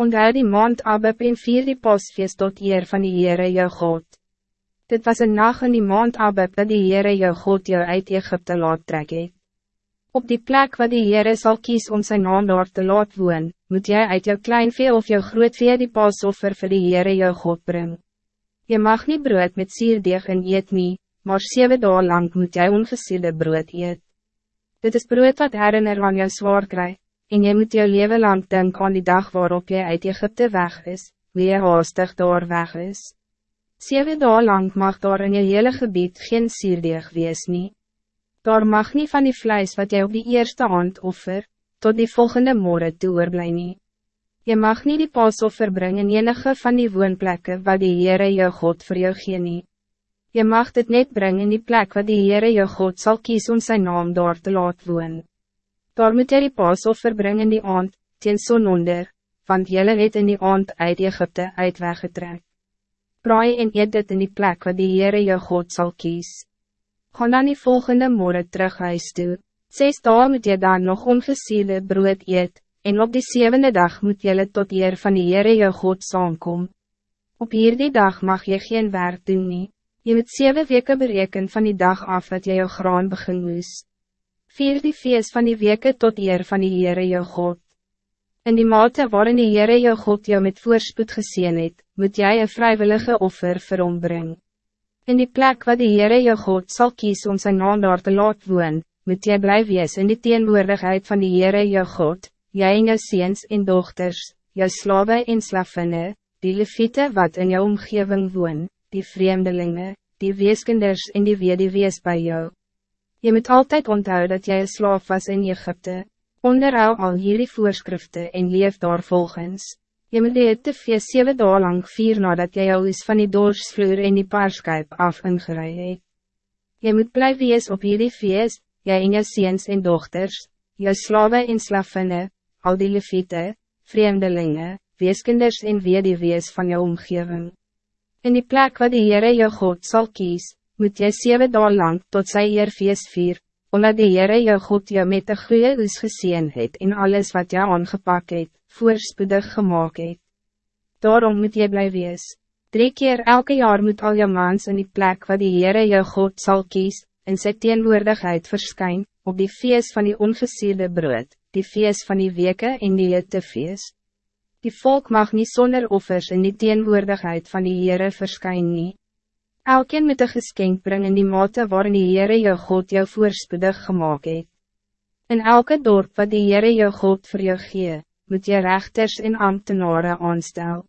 Onthou die maand Abib en vier die pasfeest tot eer van die Heere jou God. Dit was een nacht in die maand Abib dat die Heere jou God jou uit Egypte laat trek het. Op die plek waar die Heere zal kies om zijn naam daar te laat woon, moet jij uit jou klein vee of jou groot vee die pasoffer vir die Heere jou God bring. Je mag niet brood met sierdeeg en eet nie, maar zeven dagen lang moet jij ongesielde brood eet. Dit is brood wat herinner aan jou zwaar krijg, en jy moet jou leven lang denken aan die dag waarop jy uit Egypte weg is, wie jy haastig daar weg is. Zeven dagen lang mag daar in je hele gebied geen sierdeeg wees nie. Daar mag niet van die vlees wat jy op die eerste hand offer, tot die volgende morgen toe oorblij nie. Je mag niet die paasoffer brengen in enige van die woonplekken wat die Heere jou God voor jou gee nie. Je mag dit net brengen in die plek wat die Heere jou God zal kiezen om zijn naam daar te laat woon. Daar moet jy die paasoffer brengen in die aand, teen son onder, want jylle het in die aand uit Egypte uit weggetrek. Praai en eet dit in die plek wat die Heere jou God zal kiezen. Ga dan die volgende morgen terug huis toe. Zes dagen moet je dan nog ongesiele brood eet, en op die zevende dag moet je tot eer van die Heere jou God saamkom. Op hierdie dag mag je geen werk doen nie. Je moet zeven weken bereken van die dag af dat je jou graan begin moes. Vier die feest van die weken tot eer van die Heere jou God. In die mate waarin die Heere jou God jou met voorspoed gezien het, moet jij een vrijwillige offer vir hom bring. In die plek wat die Heere jou God zal kiezen om zijn naam daar te laat woon, moet jy blijf wees in die teenwoordigheid van die Heere jou God, jy en jou seens en dochters, jou slawe en slavinne, die leviete wat in jou omgeving woon, die vreemdelingen, die weeskinders en die wees bij jou. Je moet altijd onthouden dat jij een slaaf was in Egypte, onderhou al hierdie voorschriften en leef daar volgens. Je moet dit te feest zeven dagen lang vier nadat jy jou is van die doorsvloer en die paarskuip af ingerei het. Jy moet blijven wees op hierdie feest, jy en jou seens en dochters, jou slawe en slavinne, al die leviete, vreemdelingen, weeskinders en wees van jou omgeving. In die plek wat die Heere jou God zal kies, moet jy zeven dagen lang tot sy eer feest vier, omdat die Heere jou God jou met de goede oes gezien het en alles wat jou aangepakt het, voorspoedig gemaakt het. Daarom moet je blij wees. Drie keer elke jaar moet al je maans in die plek waar die Heere jou God zal kies, in sy teenwoordigheid verskyn, op die feest van die ongesierde brood, die feest van die weke en die jette feest. Die volk mag niet zonder offers in die teenwoordigheid van die Heere verskyn nie. Elkeen moet een geskenk brengen in die mate waarin die Heere jou God jou voorspoedig gemaakt het. In elke dorp wat die Heere jou God voor jou gee, moet je rechters en ambtenaren aanstel.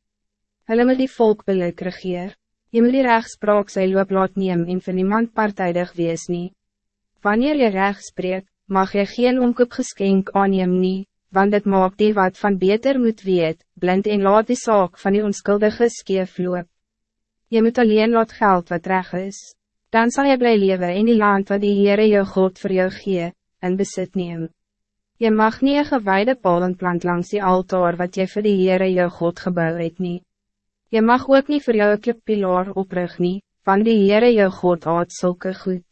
Hulle moet die volk billik regeer. Je moet die rechtspraak sy loop laat neem en vir niemand partijdig wees nie. Wanneer je recht spreek, mag je geen omkoopgeskenk aanneem nie, want het maakt die wat van beter moet weet, blind en laat die saak van die onskuldige skeef loop. Je moet alleen laat geld wat reg is. Dan zal je blij leven in die land wat die Heere jou God voor jou gee, en besit neem. Je mag niet een gewijde polenplant langs die altaar wat je voor de Heere jou God gebouw het nie. Je mag ook niet voor jou een pilaar oprig nie, van die Heere jou God haat zulke goed.